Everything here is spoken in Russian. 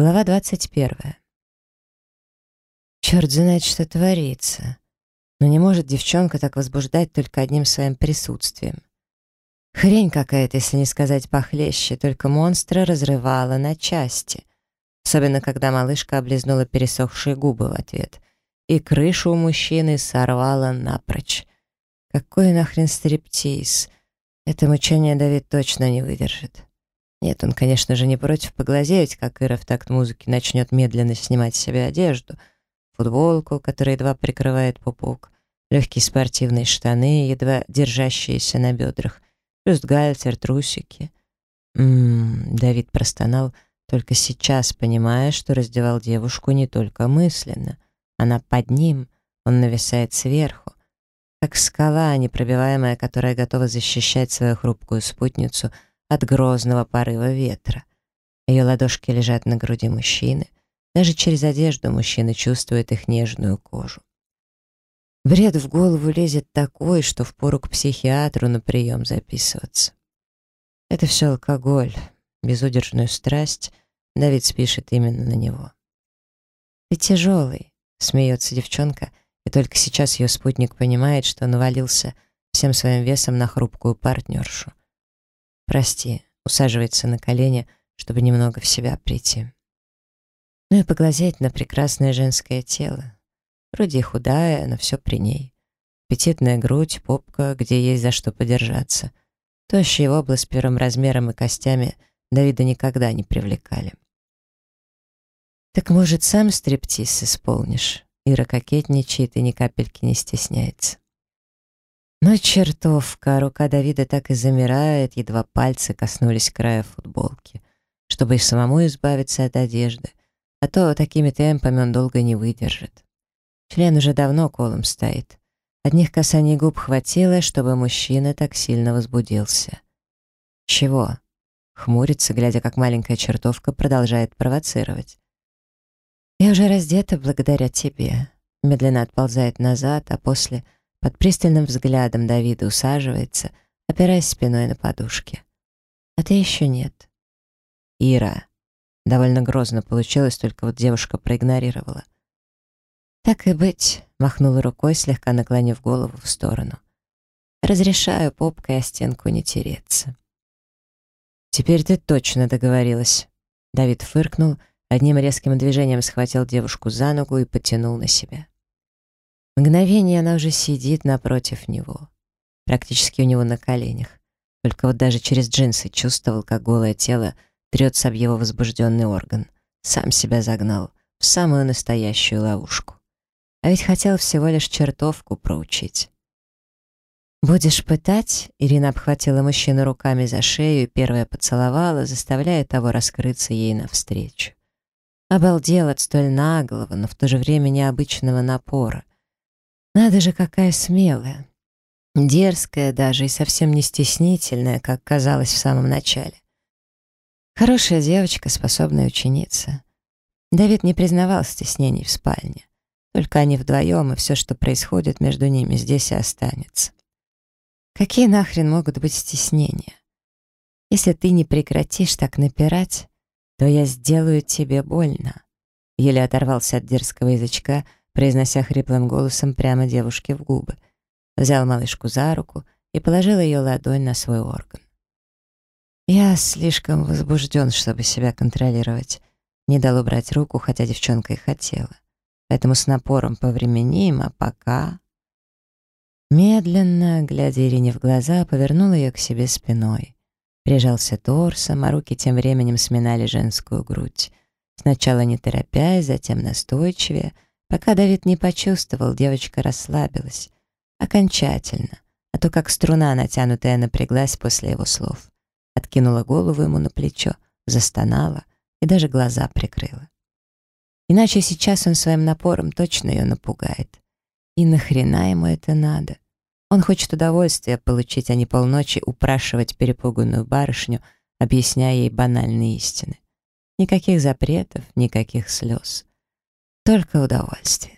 Глава 21. Черт знает, что творится. Но не может девчонка так возбуждать только одним своим присутствием. Хрень какая-то, если не сказать похлеще, только монстра разрывала на части. Особенно, когда малышка облизнула пересохшие губы в ответ. И крышу у мужчины сорвала напрочь. Какой нахрен стриптиз? Это мучение Давид точно не выдержит. Нет, он, конечно же, не против поглазеть, как Ира в такт музыки начнет медленно снимать с себя одежду, футболку, которая едва прикрывает пупок, легкие спортивные штаны, едва держащиеся на бедрах, бюстгальтер, трусики. Ммм, Давид простонал, только сейчас понимая, что раздевал девушку не только мысленно. Она под ним, он нависает сверху, как скала, непробиваемая, которая готова защищать свою хрупкую спутницу — от грозного порыва ветра. Ее ладошки лежат на груди мужчины. Даже через одежду мужчина чувствует их нежную кожу. Бред в голову лезет такой, что впору к психиатру на прием записываться. Это все алкоголь, безудержную страсть. Давид спишет именно на него. «Ты тяжелый», — смеется девчонка, и только сейчас ее спутник понимает, что навалился всем своим весом на хрупкую партнершу. «Прости», усаживается на колени, чтобы немного в себя прийти. Ну и поглазеть на прекрасное женское тело. Вроде и худая, но все при ней. Аппетитная грудь, попка, где есть за что подержаться. Тощие область с первым размером и костями Давида никогда не привлекали. «Так, может, сам стриптиз исполнишь?» Ира кокетничает и ни капельки не стесняется. Но чертовка, рука Давида так и замирает, едва пальцы коснулись края футболки, чтобы и самому избавиться от одежды, а то такими темпами он долго не выдержит. Член уже давно колом стоит. Одних касаний губ хватило, чтобы мужчина так сильно возбудился. «Чего?» — хмурится, глядя, как маленькая чертовка продолжает провоцировать. «Я уже раздета благодаря тебе», — медленно отползает назад, а после — под пристальным взглядом Давида усаживается, опираясь спиной на подушке. А ты еще нет. Ира. Довольно грозно получилось, только вот девушка проигнорировала. «Так и быть», — махнула рукой, слегка наклонив голову в сторону. «Разрешаю попкой о стенку не тереться». «Теперь ты точно договорилась». Давид фыркнул, одним резким движением схватил девушку за ногу и потянул на себя. Мгновение она уже сидит напротив него, практически у него на коленях. Только вот даже через джинсы чувствовал, как голое тело трется об его возбужденный орган. Сам себя загнал в самую настоящую ловушку. А ведь хотел всего лишь чертовку проучить. «Будешь пытать?» — Ирина обхватила мужчину руками за шею и первая поцеловала, заставляя того раскрыться ей навстречу. Обалдел от столь наглого, но в то же время необычного напора. Надо же, какая смелая. Дерзкая даже и совсем не стеснительная, как казалось в самом начале. Хорошая девочка, способная ученица. Давид не признавал стеснений в спальне. Только они вдвоем, и все, что происходит между ними, здесь и останется. Какие нахрен могут быть стеснения? Если ты не прекратишь так напирать, то я сделаю тебе больно. Еле оторвался от дерзкого язычка — произнося хриплым голосом прямо девушке в губы. Взял малышку за руку и положил ее ладонь на свой орган. Я слишком возбужден, чтобы себя контролировать. Не дал убрать руку, хотя девчонка и хотела. Поэтому с напором повременим, а пока... Медленно, глядя Ирине в глаза, повернул ее к себе спиной. Прижался торсом, а руки тем временем сминали женскую грудь. Сначала не торопясь, затем настойчивее — Пока Давид не почувствовал, девочка расслабилась. Окончательно. А то как струна натянутая напряглась после его слов. Откинула голову ему на плечо, застонала и даже глаза прикрыла. Иначе сейчас он своим напором точно ее напугает. И нахрена ему это надо? Он хочет удовольствия получить, а не полночи упрашивать перепуганную барышню, объясняя ей банальные истины. Никаких запретов, никаких слез. Только удовольствие.